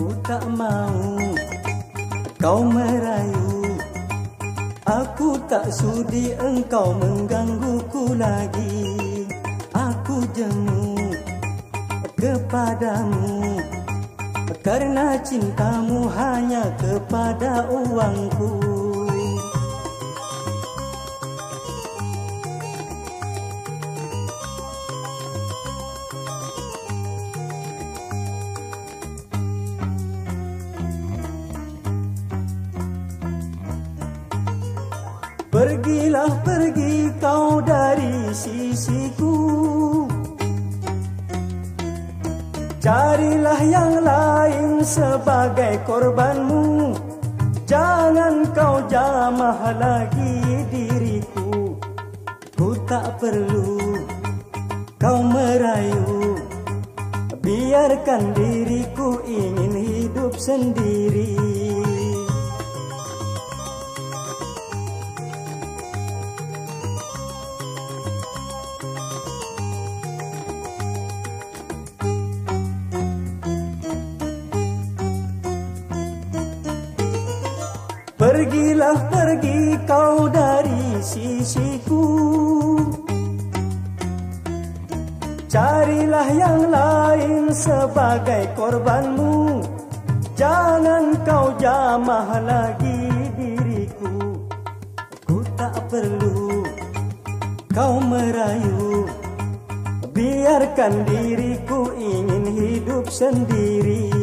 Ku tak mau kau merayu. Aku tak sudi engkau menggangguku lagi. Aku jemu kepadamu Karena cintamu hanya kepada uangku Pergilah pergi kau dari sisiku. Carilah yang lain sebagai korbanmu. Jangan kau jamah lagi diriku. Ku tak perlu kau merayu. Biarkan diriku ingin hidup sendiri Pergilah pergi kau dari sisiku. Carilah yang lain sebagai korbanmu. Jangan kau jamah lagi diriku. Ku tak perlu kau merayu. Biarkan diriku ingin hidup sendiri